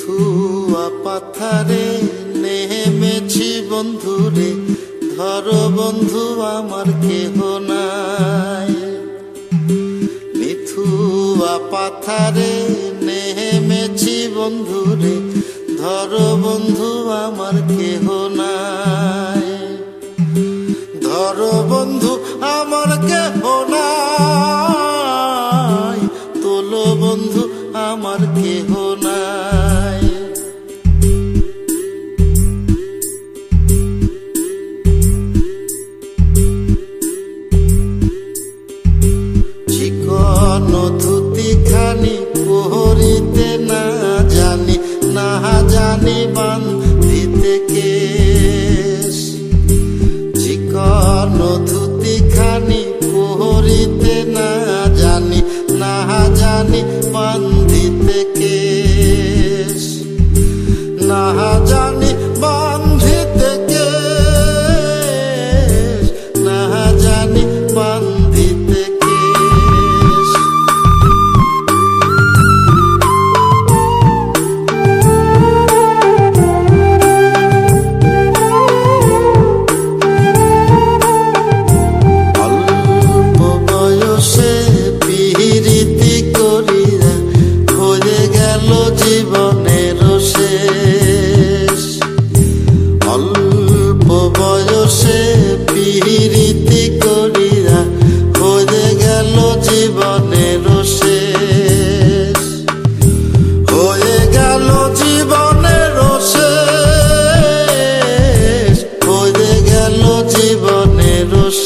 মিথুয়া পাথারে, নেমেছি বন্ধুরে, ধরো বন্ধু আমার কেহ নাই। মিথুয়া পাথারে, নেমেছি বন্ধুরে, ধরো বন্ধু আমার কেহ খানি পহরিতে না জানি না জানি বান্ধিতে কেশ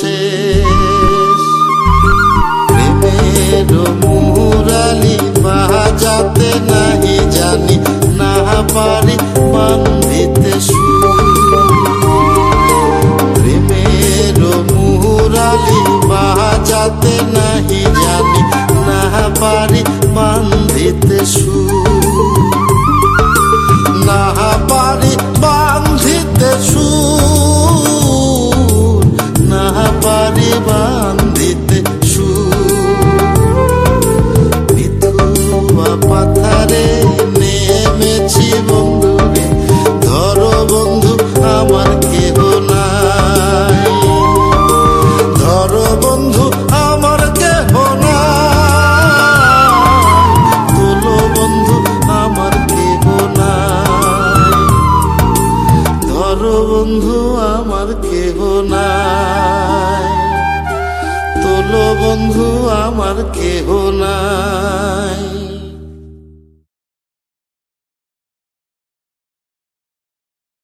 শেষ। প্রেমের মুরালি বাজাতে নাহি জানি, না পারি বান্ধিতে প্রেমের মুরালি বাজাতে নাহি জানি, না পারি বান্ধিতে সুর কেহ নাই। তোলো বন্ধু আমার কেহ নাই।